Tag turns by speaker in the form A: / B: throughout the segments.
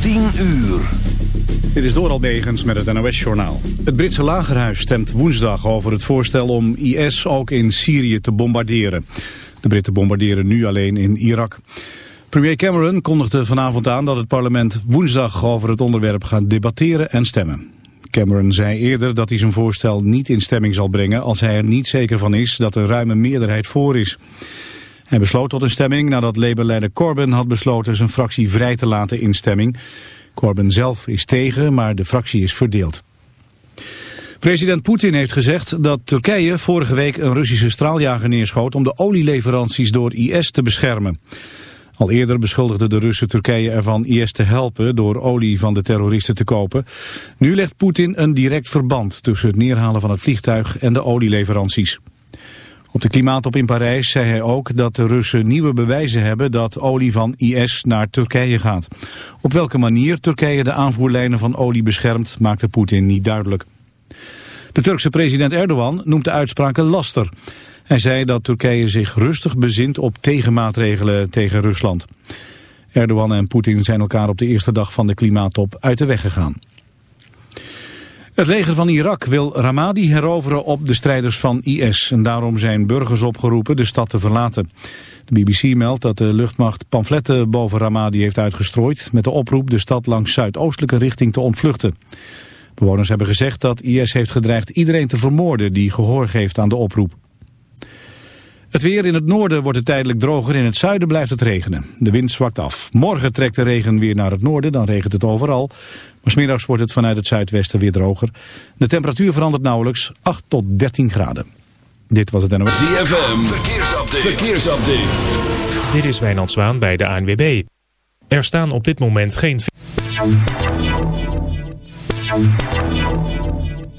A: 10 uur.
B: Dit is Doral Begens met het NOS-journaal. Het Britse lagerhuis stemt woensdag over het voorstel om IS ook in Syrië te bombarderen. De Britten bombarderen nu alleen in Irak. Premier Cameron kondigde vanavond aan dat het parlement woensdag over het onderwerp gaat debatteren en stemmen. Cameron zei eerder dat hij zijn voorstel niet in stemming zal brengen als hij er niet zeker van is dat een ruime meerderheid voor is. Hij besloot tot een stemming nadat Labour-leider Corbyn had besloten zijn fractie vrij te laten in stemming. Corbyn zelf is tegen, maar de fractie is verdeeld. President Poetin heeft gezegd dat Turkije vorige week een Russische straaljager neerschoot om de olieleveranties door IS te beschermen. Al eerder beschuldigde de Russen Turkije ervan IS te helpen door olie van de terroristen te kopen. Nu legt Poetin een direct verband tussen het neerhalen van het vliegtuig en de olieleveranties. Op de klimaatop in Parijs zei hij ook dat de Russen nieuwe bewijzen hebben dat olie van IS naar Turkije gaat. Op welke manier Turkije de aanvoerlijnen van olie beschermt maakte Poetin niet duidelijk. De Turkse president Erdogan noemt de uitspraken laster. Hij zei dat Turkije zich rustig bezint op tegenmaatregelen tegen Rusland. Erdogan en Poetin zijn elkaar op de eerste dag van de klimaattop uit de weg gegaan. Het leger van Irak wil Ramadi heroveren op de strijders van IS. En daarom zijn burgers opgeroepen de stad te verlaten. De BBC meldt dat de luchtmacht pamfletten boven Ramadi heeft uitgestrooid... met de oproep de stad langs zuidoostelijke richting te ontvluchten. Bewoners hebben gezegd dat IS heeft gedreigd iedereen te vermoorden... die gehoor geeft aan de oproep. Het weer in het noorden wordt het tijdelijk droger, in het zuiden blijft het regenen. De wind zwakt af. Morgen trekt de regen weer naar het noorden, dan regent het overal. Maar smiddags wordt het vanuit het zuidwesten weer droger. De temperatuur verandert nauwelijks 8 tot 13 graden. Dit was het NOS.
A: ZFM, verkeersupdate. verkeersupdate.
C: Dit is Wijnand Zwaan bij de ANWB. Er staan op dit moment geen...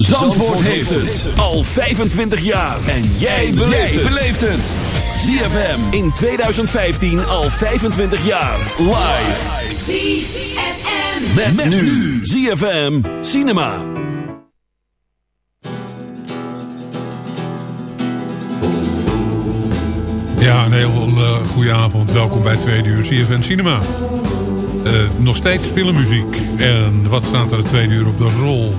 A: Zandvoort heeft het al 25 jaar. En jij beleeft het. ZFM in 2015 al 25 jaar. Live.
D: ZFM.
A: Met, met nu. ZFM Cinema.
E: Ja, een heel uh, goede avond. Welkom bij Tweede Uur ZFM Cinema. Uh, nog steeds filmmuziek. En wat staat er de tweede uur op de rol?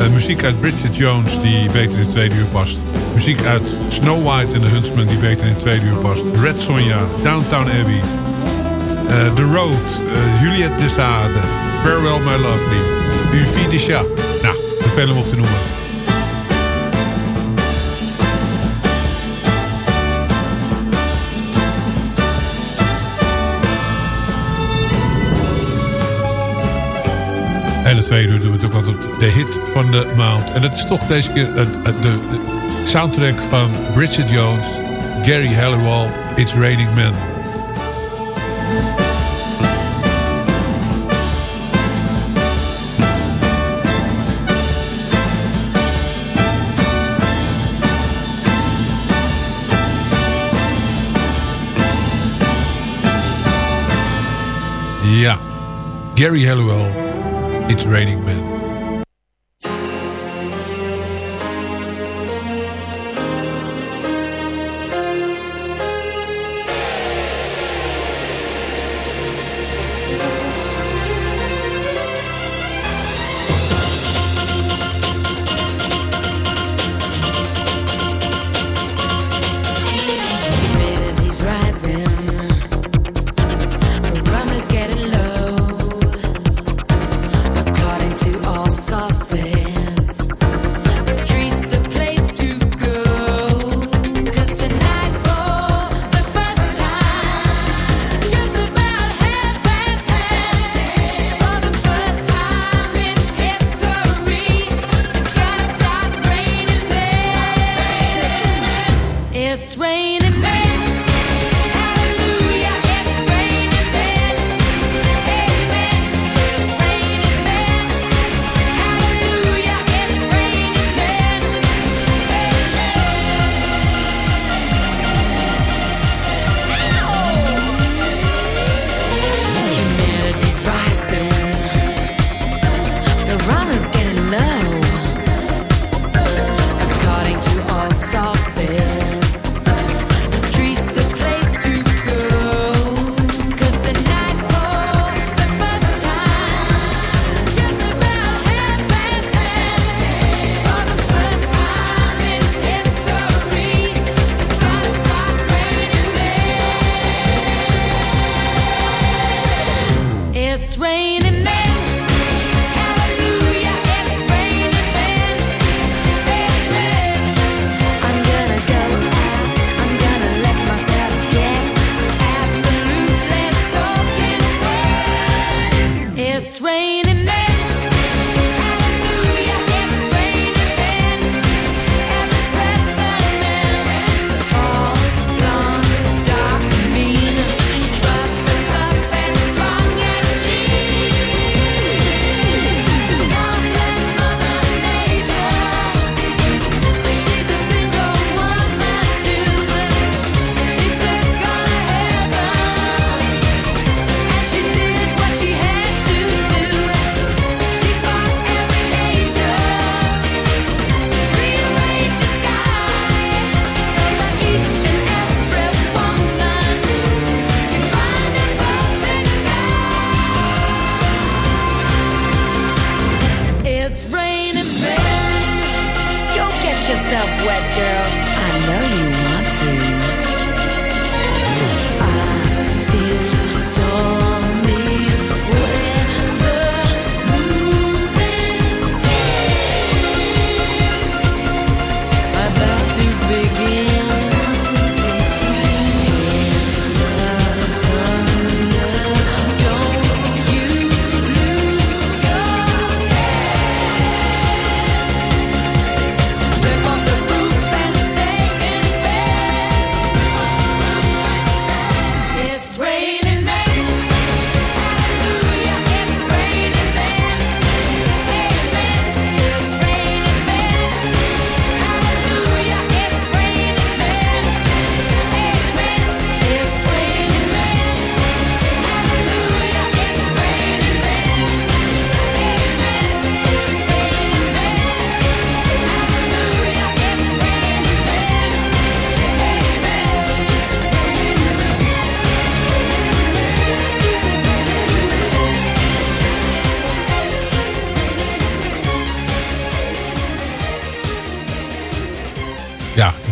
E: Uh, muziek uit Bridget Jones die beter in het tweede uur past. Muziek uit Snow White en The Huntsman die beter in het tweede uur past. Red Sonja, Downtown Abbey. Uh, The Road, Juliette Desade, Farewell My Lovely. Uvi de Chat. Nou, te veel om op te noemen. En het tweede doen we natuurlijk altijd de hit van de maand. En het is toch deze keer de, de, de soundtrack van Bridget Jones, Gary Halliwell, It's Raining Men. Ja, Gary Halliwell. It's Raining Men.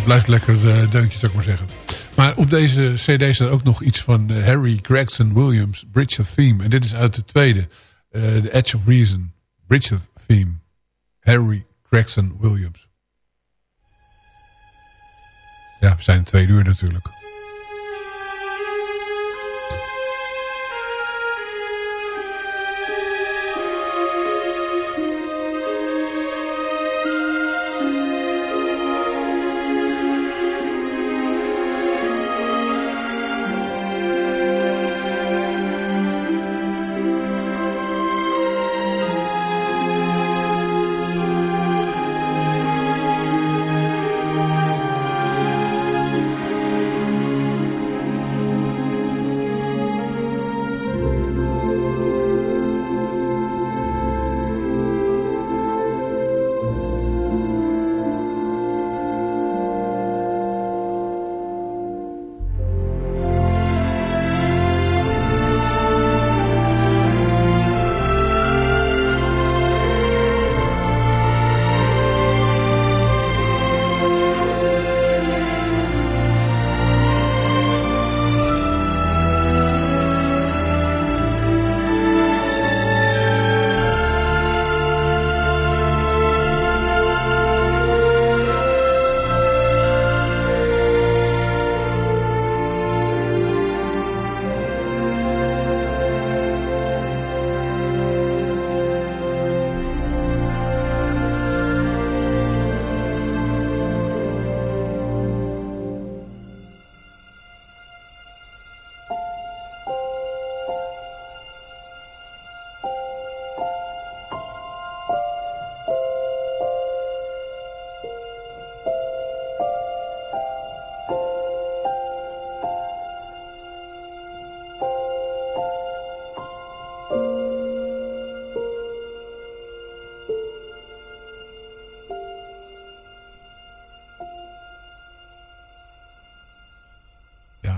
E: Blijft lekker uh, deuntje, zou ik maar zeggen. Maar op deze cd staat ook nog iets van uh, Harry Gregson Williams, Bridge of Theme. En dit is uit de tweede, uh, The Edge of Reason, Bridge of Theme. Harry Gregson Williams. Ja, we zijn twee uur natuurlijk.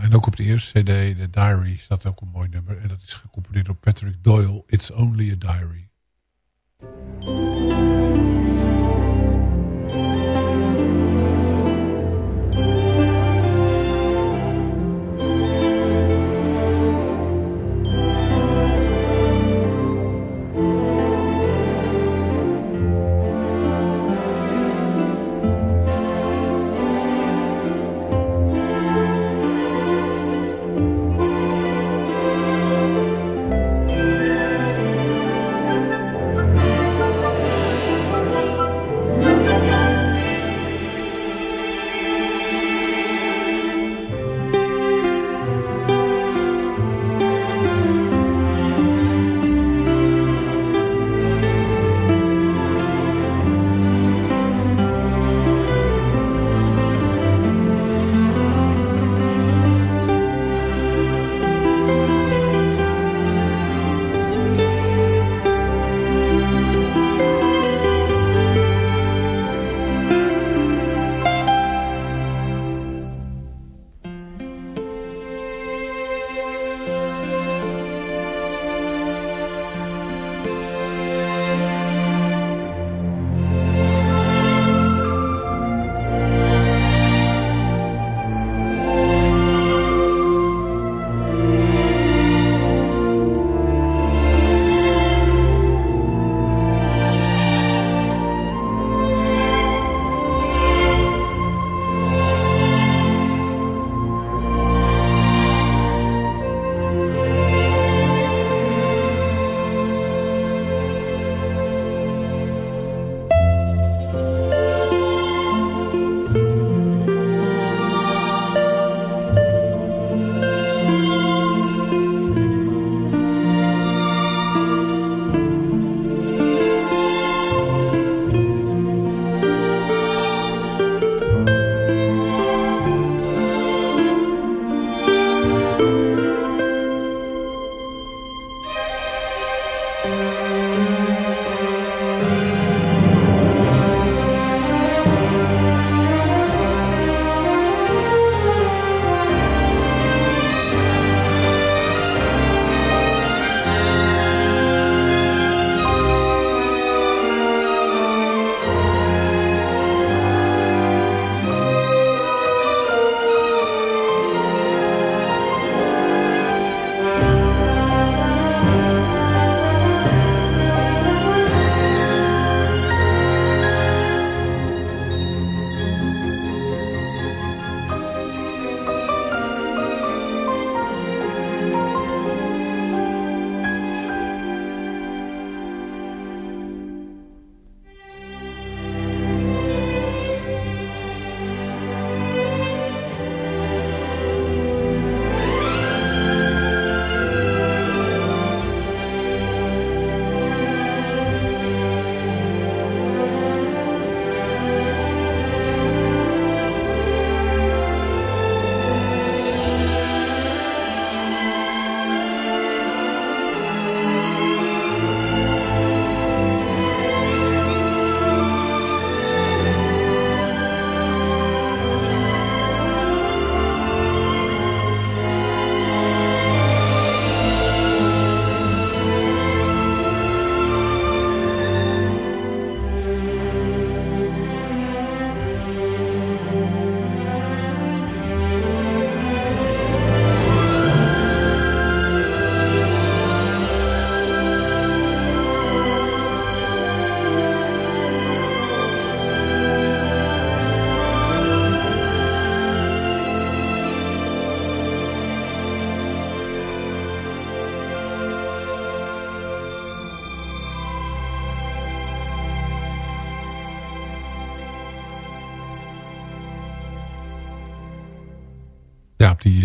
E: De eerste cd, de Diary, staat ook een mooi nummer. En dat is gecomponeerd door Patrick Doyle. It's Only a Diary.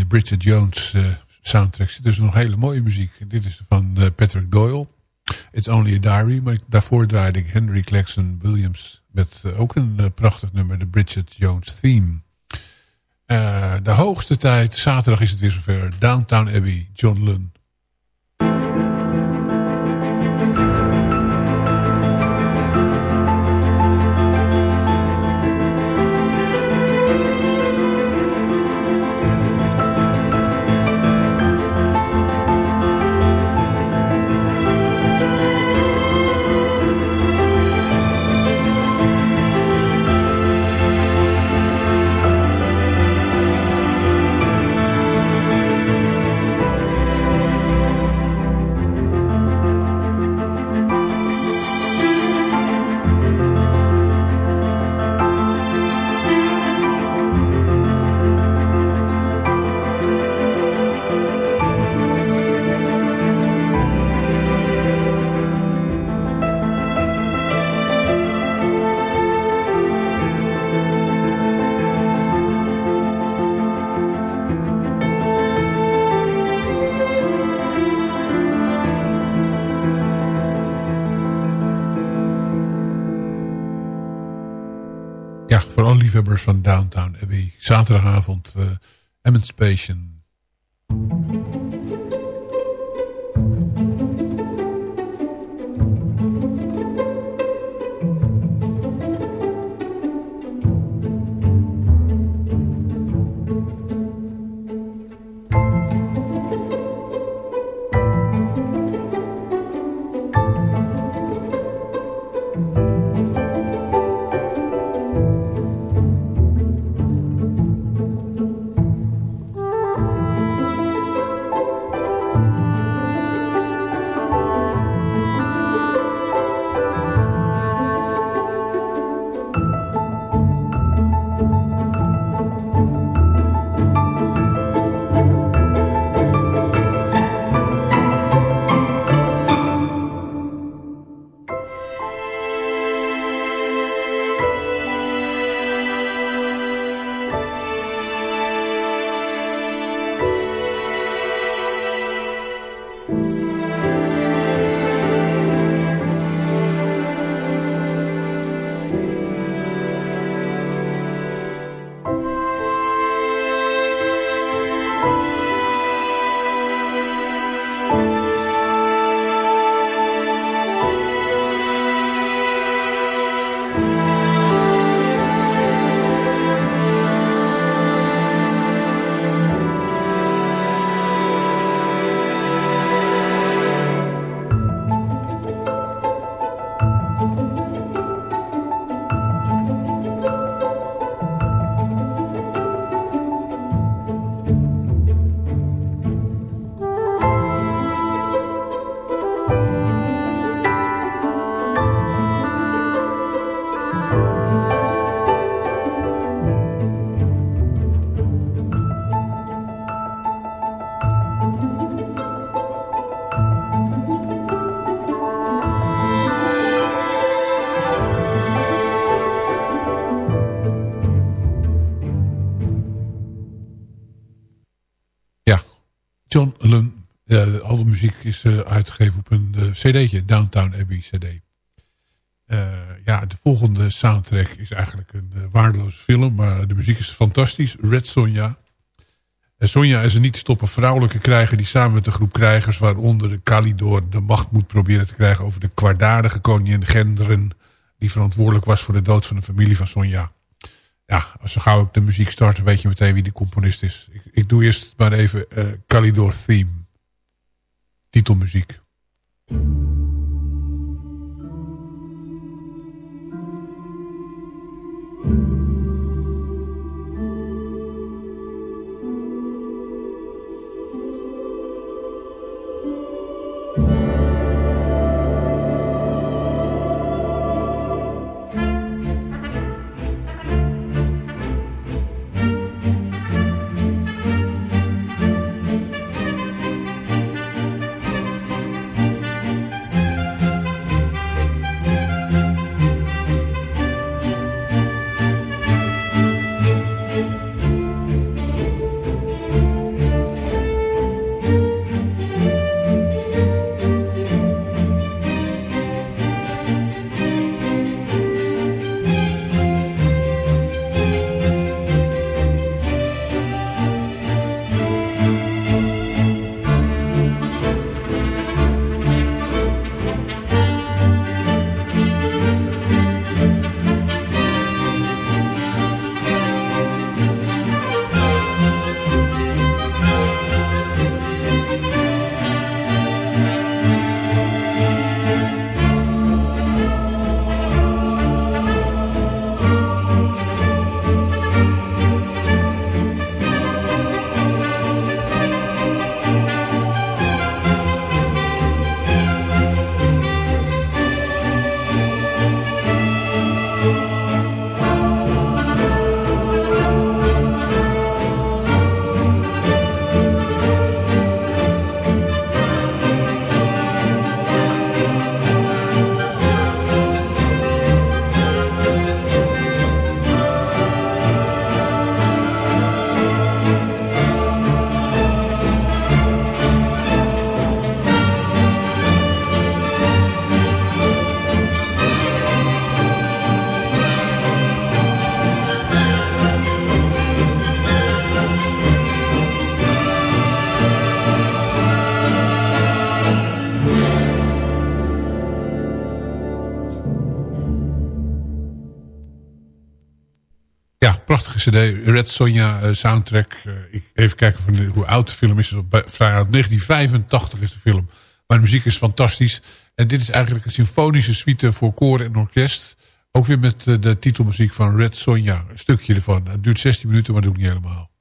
E: Bridget Jones uh, soundtrack zit dus nog hele mooie muziek. Dit is van uh, Patrick Doyle. It's Only a Diary. Maar daarvoor draaide ik Henry Claxton Williams met uh, ook een prachtig nummer. De Bridget Jones Theme. de hoogste tijd. Zaterdag is het weer zover. Downtown Abbey. John Lunn. Van Downtown Abbey. Zaterdagavond uh, Emancipation muziek is uh, uitgegeven op een uh, cd'tje, Downtown Abbey cd. ja, de volgende soundtrack is eigenlijk een waardeloze film, maar de muziek is fantastisch. Red Sonja. Sonja is een niet stoppen vrouwelijke krijger die samen met een groep krijgers, waaronder de Kalidor, de macht moet proberen te krijgen over de kwaadaardige koningin Genderen, die verantwoordelijk was voor de dood van de familie van Sonja ja, als we gauw de muziek starten, weet je meteen wie de componist is. Ik, ik doe eerst maar even uh, Calidor Theme. Titelmuziek. Cd. Red Sonja uh, soundtrack. Uh, ik, even kijken van hoe oud de film is. Vrij oud. 1985 is de film. Maar de muziek is fantastisch. En dit is eigenlijk een symfonische suite voor koor en orkest. Ook weer met uh, de titelmuziek van Red Sonja. Een stukje ervan. Het duurt 16 minuten, maar dat doe ik niet helemaal.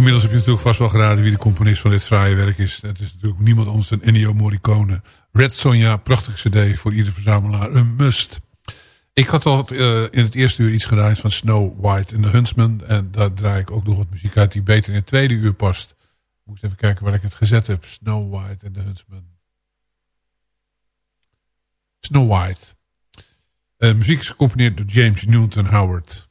E: Inmiddels heb je natuurlijk vast wel geraden wie de componist van dit fraaie werk is. Het is natuurlijk niemand anders dan Ennio Morricone. Red Sonja, prachtig cd voor ieder verzamelaar. Een must. Ik had al uh, in het eerste uur iets gedaan van Snow White en The Huntsman. En daar draai ik ook nog wat muziek uit die beter in het tweede uur past. Moet even kijken waar ik het gezet heb. Snow White en The Huntsman. Snow White. Uh, muziek is gecomponeerd door James Newton Howard.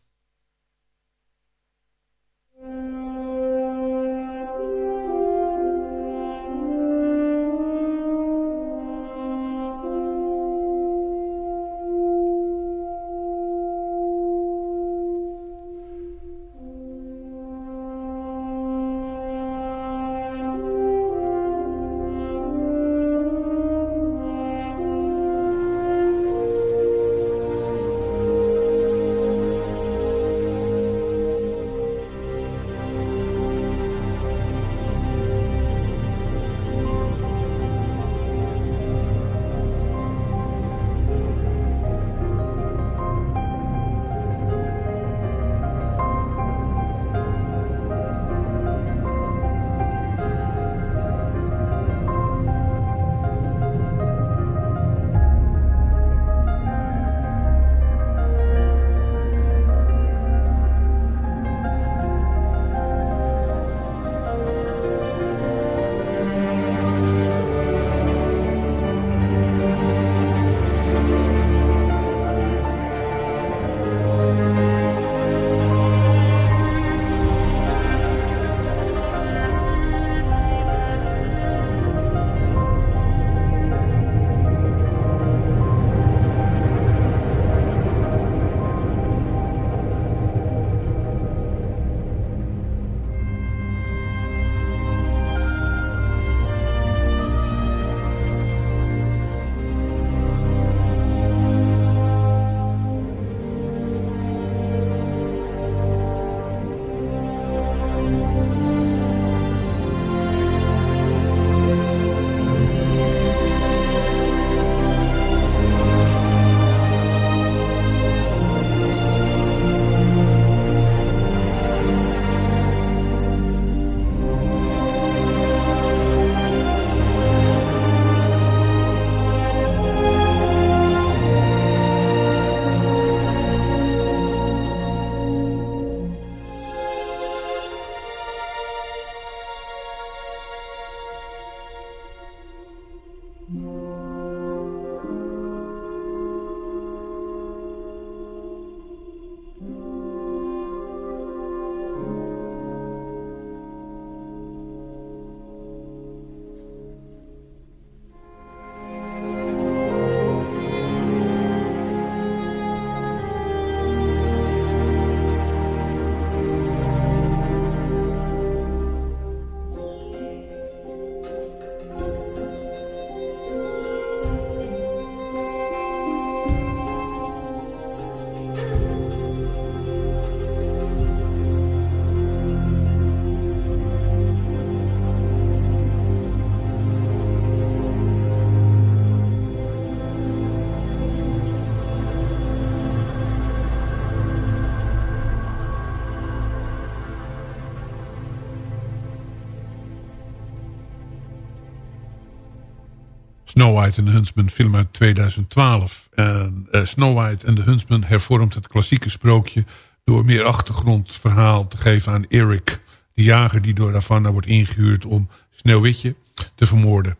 E: Snow White en de Huntsman, film uit 2012. En uh, Snow White en de Huntsman hervormt het klassieke sprookje... door meer achtergrondverhaal te geven aan Eric... de jager die door Ravanna wordt ingehuurd om Sneeuwwitje te vermoorden.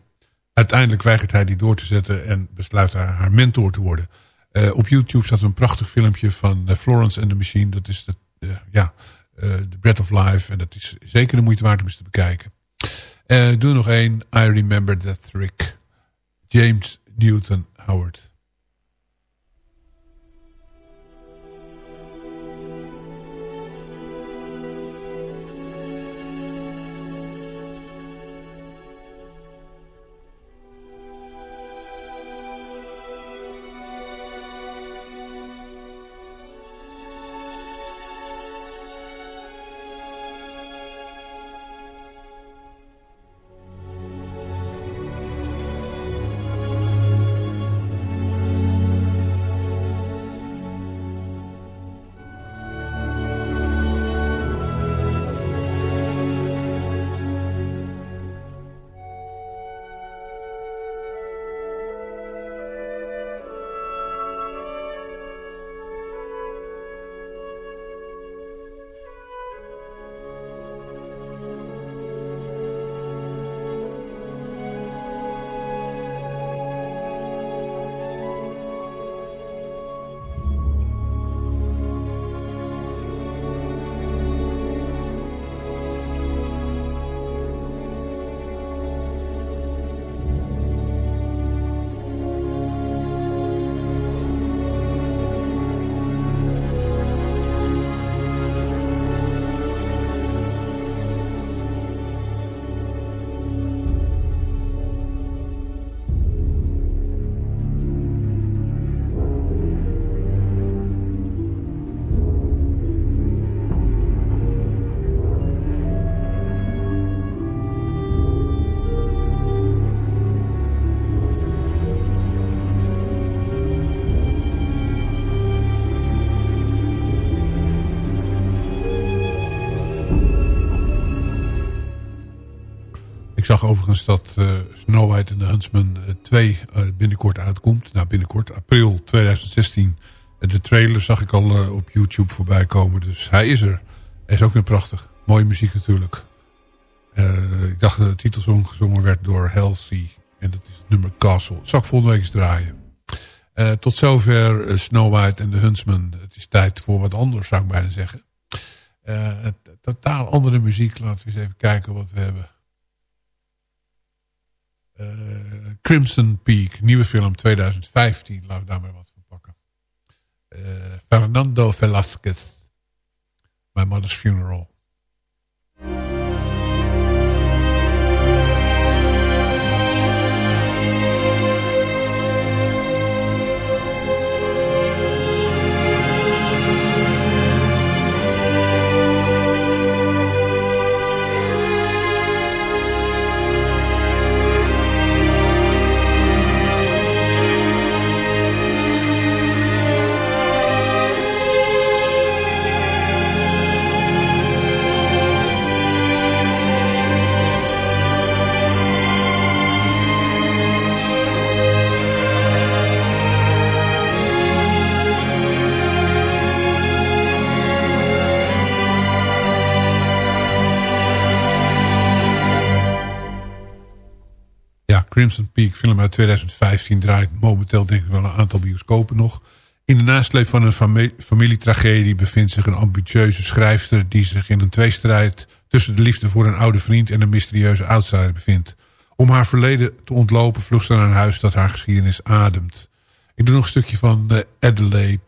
E: Uiteindelijk weigert hij die door te zetten... en besluit hij haar mentor te worden. Uh, op YouTube staat een prachtig filmpje van uh, Florence and the Machine. Dat is de, ja, The Breath of Life. En dat is zeker de moeite waard om eens te bekijken. doe nog één. I Remember That Trick... James Newton Howard. Overigens dat uh, Snow White en de Huntsman 2 binnenkort uitkomt. Nou, binnenkort, april 2016. de trailer zag ik al op YouTube voorbij komen. Dus hij is er. Hij is ook weer prachtig. Mooie muziek natuurlijk. ik dacht dat de titelsong gezongen werd door Halsey. En dat is het nummer Castle. Dat zal ik volgende week eens draaien. tot zover Snow White en de Huntsman. Het is tijd voor wat anders, zou ik bijna zeggen. totaal andere muziek. Laten we eens even kijken wat we hebben. Uh, Crimson Peak, nieuwe film 2015. Laten we daar maar wat van pakken. Uh, Fernando Velasquez. My Mother's Funeral. Crimson Peak, film uit 2015, draait momenteel denk ik wel een aantal bioscopen nog. In de nasleep van een familietragedie bevindt zich een ambitieuze schrijfster... die zich in een tweestrijd tussen de liefde voor een oude vriend... en een mysterieuze outsider bevindt. Om haar verleden te ontlopen vlucht ze naar een huis dat haar geschiedenis ademt. Ik doe nog een stukje van de Adelaide,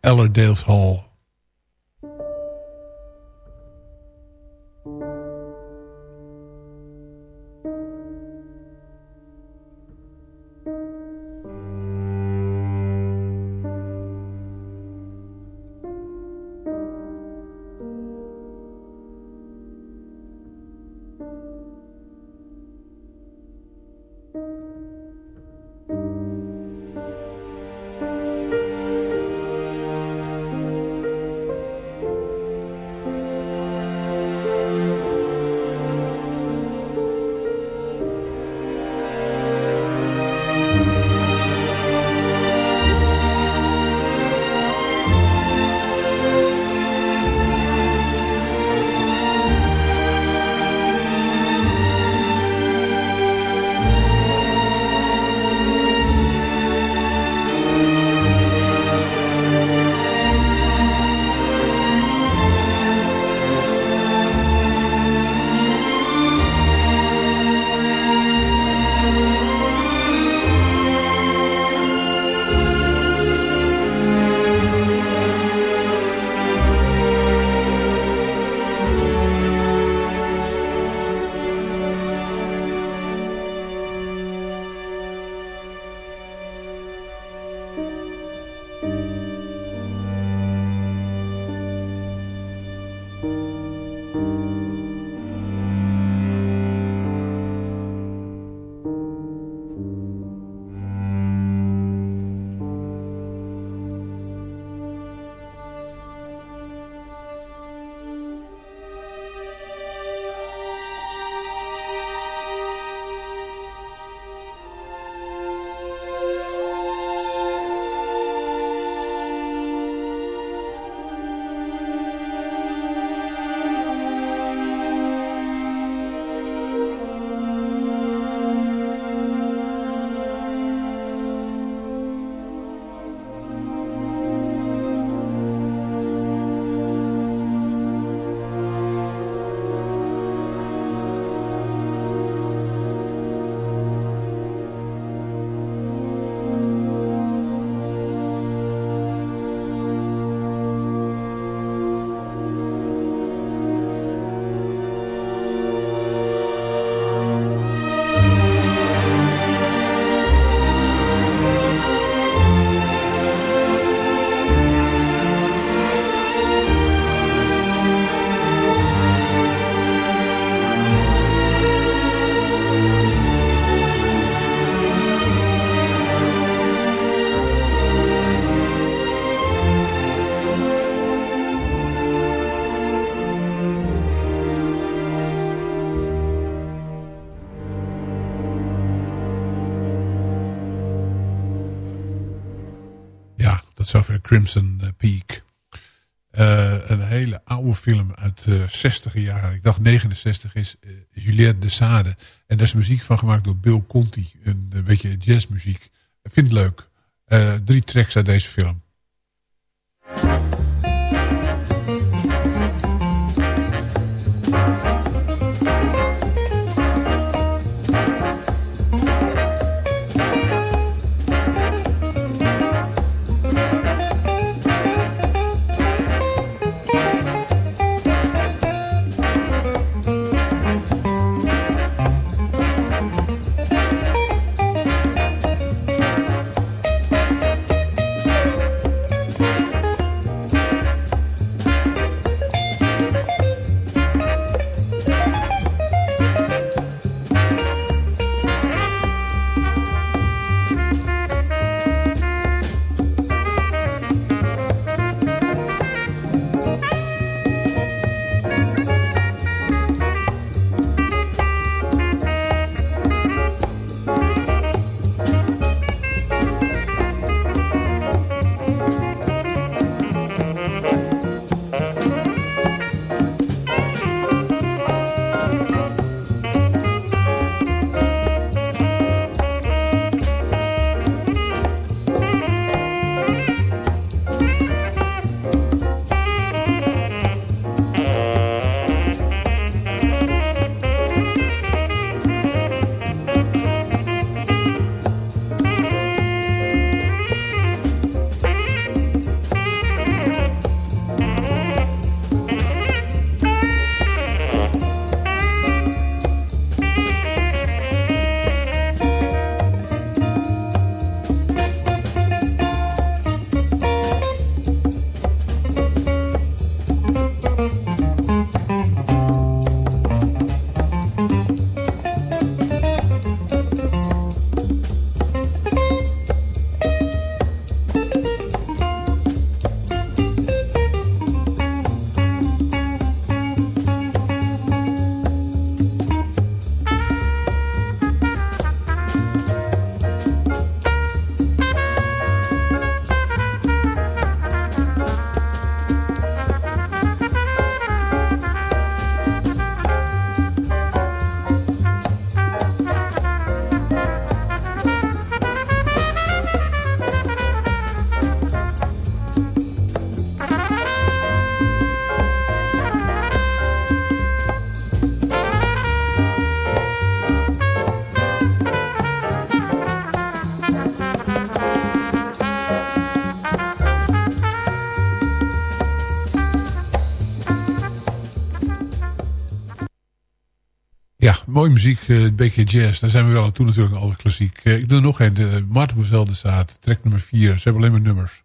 E: Ad Hall. Tot zover Crimson Peak. een hele oude film uit de 60 jaren. Ik dacht 69 is Juliette de Sade. En daar is muziek van gemaakt door Bill Conti. Een, een beetje jazzmuziek. Ik vind het leuk. drie tracks uit deze film. Mooie muziek, uh, een beetje jazz. Daar zijn we wel aan toe natuurlijk, alle klassiek. Uh, ik doe nog een, de Maarten de Zaad, track nummer 4. Ze hebben alleen maar nummers.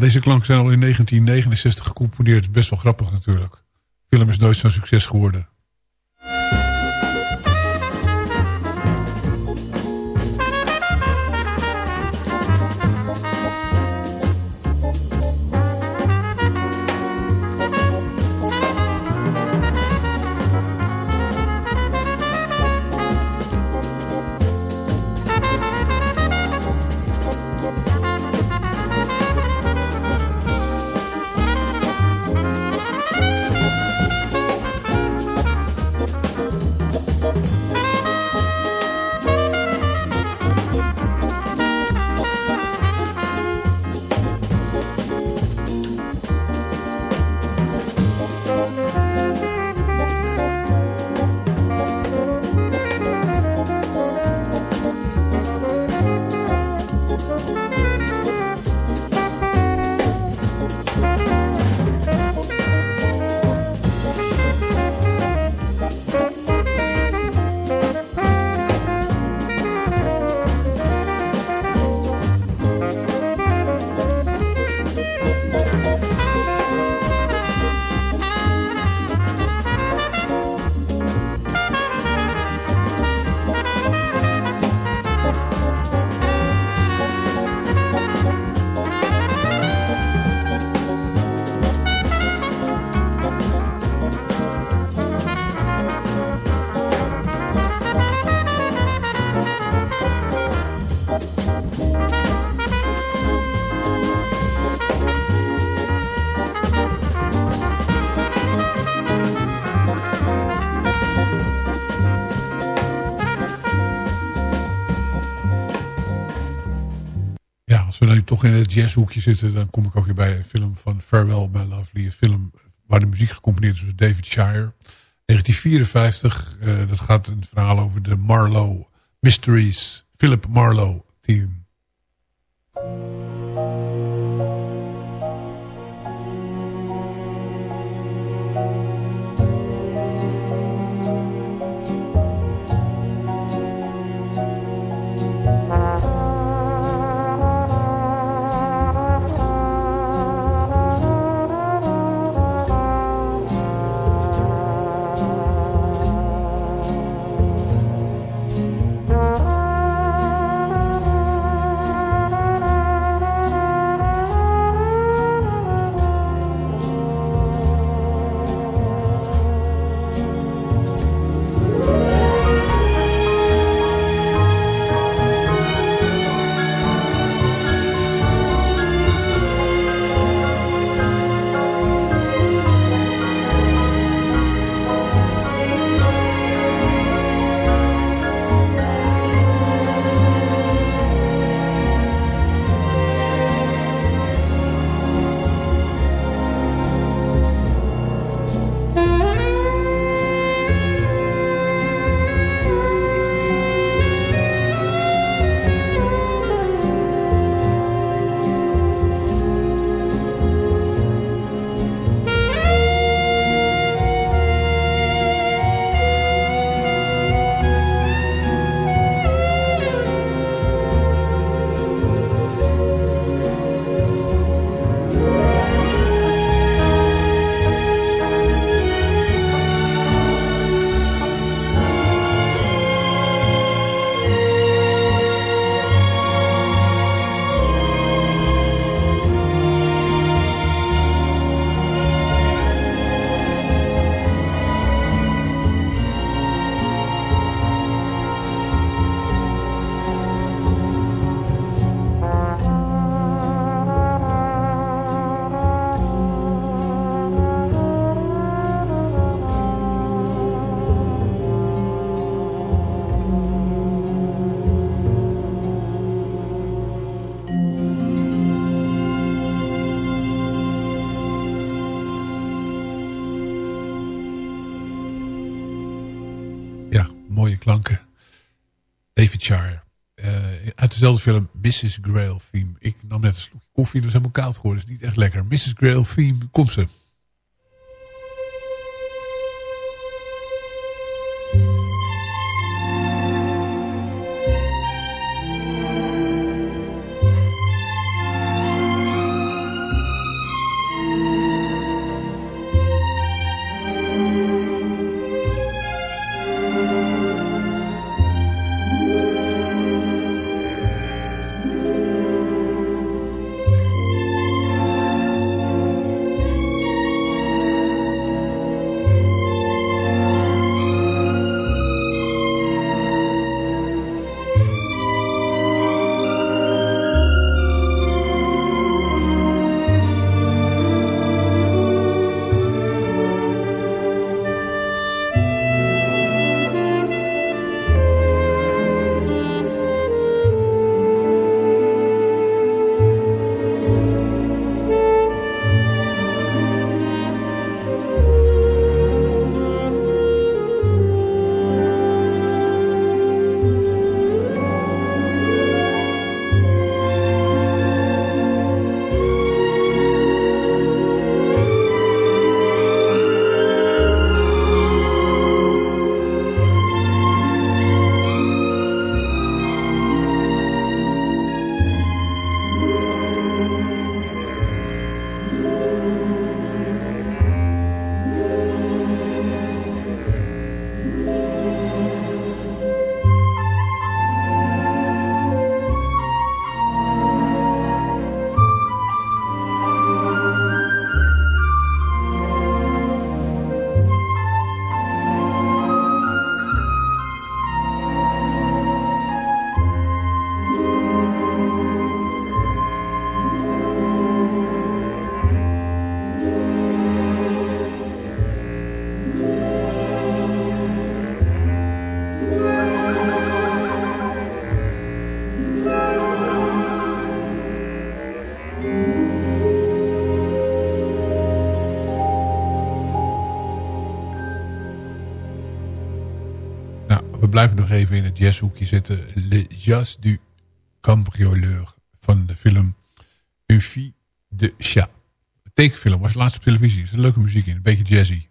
E: Deze klank zijn al in 1969 gecomponeerd. Best wel grappig natuurlijk. De film is nooit zo'n succes geworden. Toch in het jazzhoekje zitten... dan kom ik ook weer bij een film van Farewell My Lovely. Een film waar de muziek gecomponeerd is door David Shire. 1954. Uh, dat gaat een verhaal over de Marlowe Mysteries. Philip Marlowe team. Dezelfde film Mrs. Grail Theme. Ik nam net een slokje koffie, dat is helemaal koud geworden. Dat is niet echt lekker. Mrs. Grail Theme, komt ze. Blijven nog even in het jazzhoekje zitten. Le Jazz du Cambrioleur van de film Une fille de chat. tekenfilm was laatst op televisie. Er een leuke muziek in, een beetje jazzy.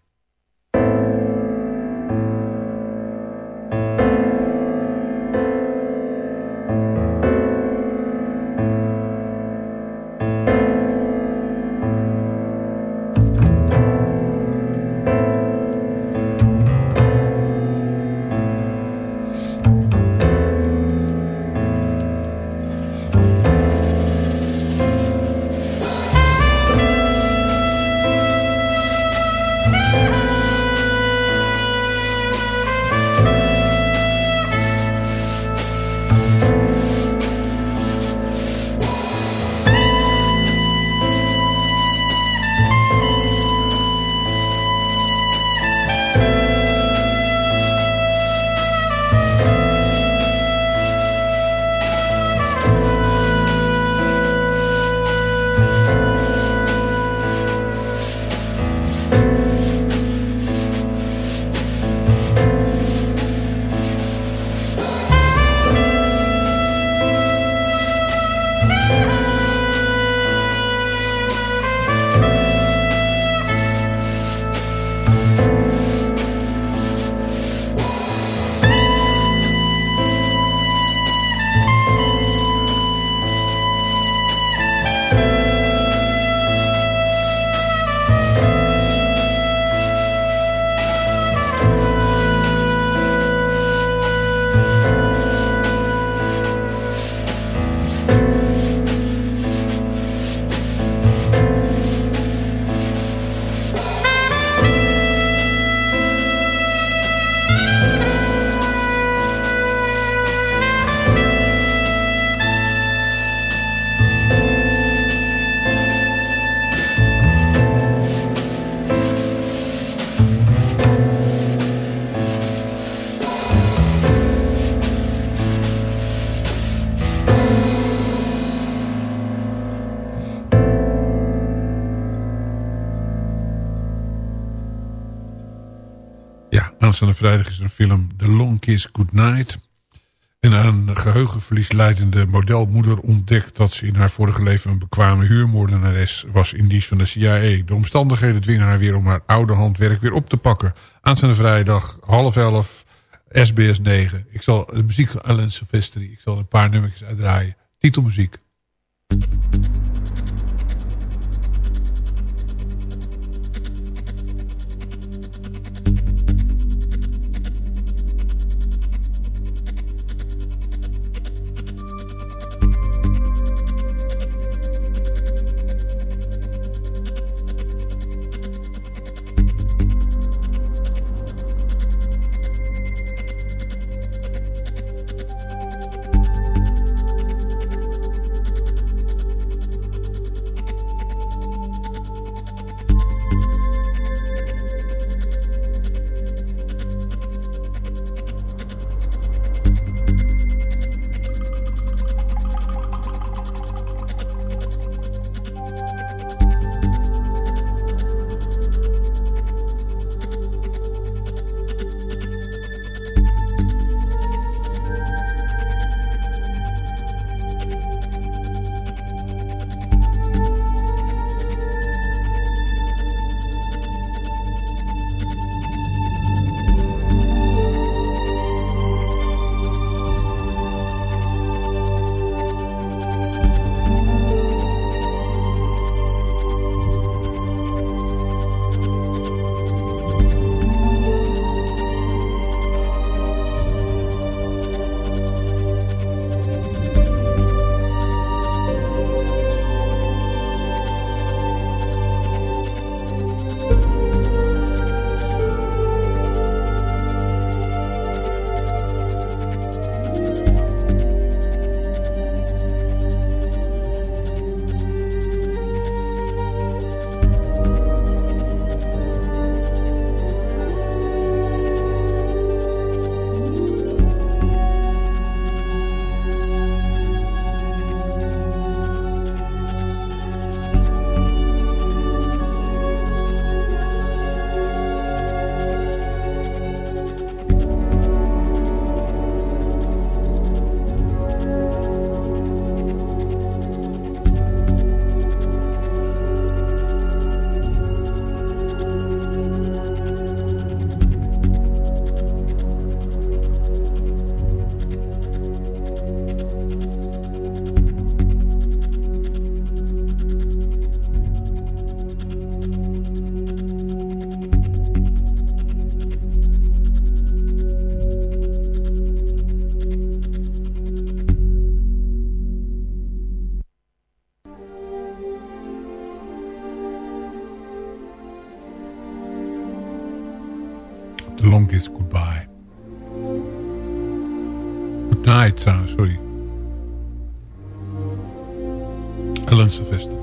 E: Aanstaande vrijdag is een film The Long Kiss Goodnight. En aan geheugenverlies leidende modelmoeder ontdekt dat ze in haar vorige leven een bekwame huurmoordenares was in dienst van de CIA. De omstandigheden dwingen haar weer om haar oude handwerk weer op te pakken. Aanstaande vrijdag, half elf, SBS 9. Ik zal de muziek van Alan Silvestri, ik zal een paar nummertjes uitdraaien. Titelmuziek.
F: σοφέστου.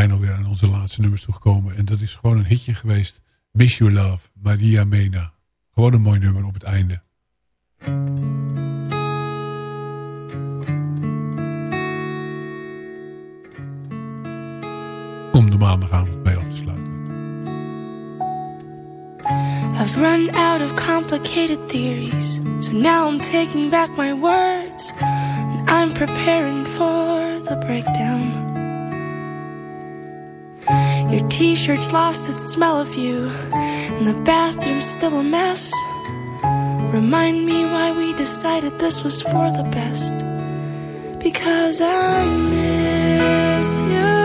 F: Sylvester. bijna weer aan onze laatste nummers toegekomen. En dat is gewoon een hitje geweest. Miss You Love, Maria Mena. Gewoon een mooi nummer op het einde. Om de maandagavond mee af te sluiten. I've run out of complicated theories. So now I'm taking back my words. And I'm preparing for the breakdown. Your t-shirt's lost its smell of you, and the bathroom's still a mess. Remind me why we decided this was for the best. Because I miss you.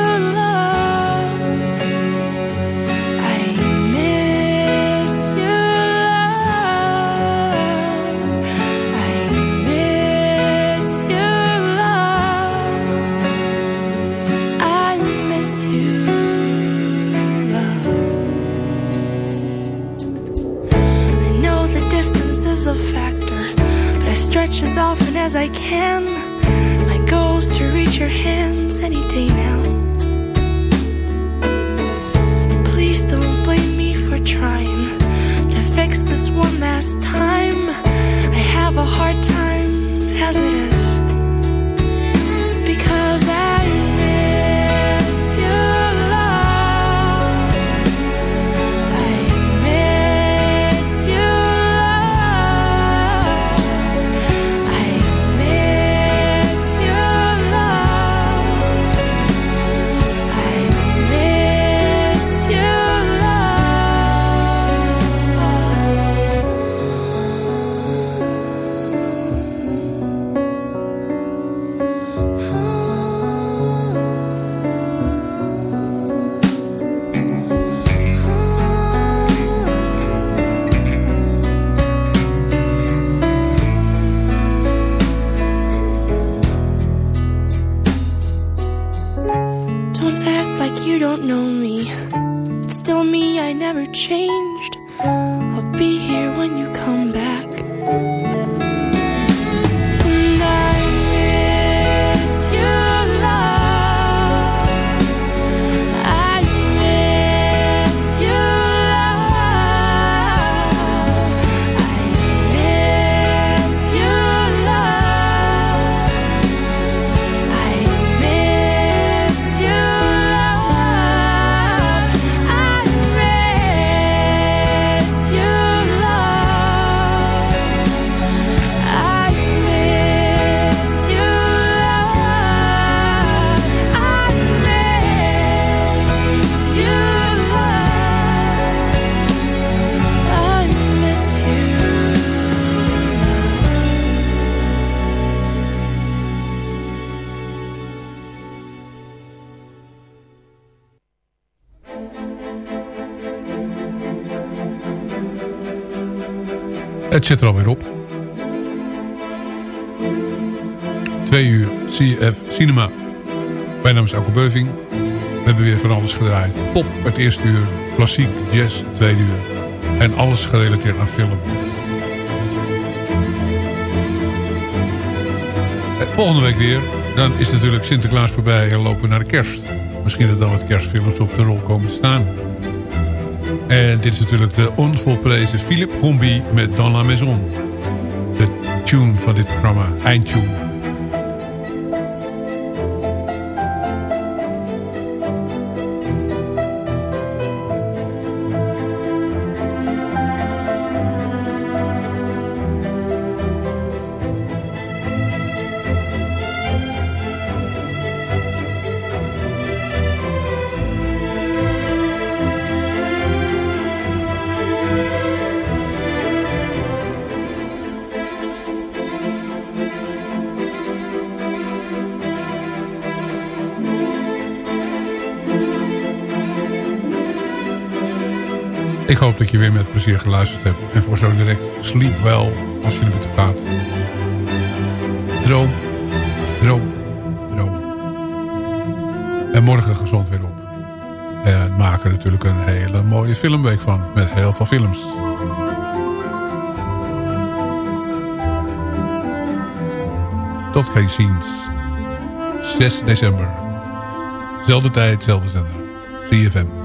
F: Stretch as often as I can. My goal's to reach your hands any day now. Please don't blame me for trying to fix this one last time. I have a hard time as it is. Het zit er alweer op. Twee uur CF Cinema. Mijn naam is Alko Beuving. We hebben weer van alles gedraaid. Pop het eerste uur, klassiek, jazz het tweede uur. En alles gerelateerd aan film. Eh, volgende week weer. Dan is natuurlijk Sinterklaas voorbij en lopen we naar de kerst. Misschien dat dan wat kerstfilms op de rol komen staan.
E: En dit is natuurlijk de onvolprezen Philippe Combi met Dans la Maison. De tune van dit programma, eindtune. Hoop dat je weer met plezier geluisterd hebt. En voor zo direct, sleep wel als je naar bed gaat. Droom, droom, droom. En morgen gezond weer op. En maak er natuurlijk een hele mooie filmweek van. Met heel veel films. Tot geen ziens. 6 december. Zelfde tijd, zelfde zender. CFM.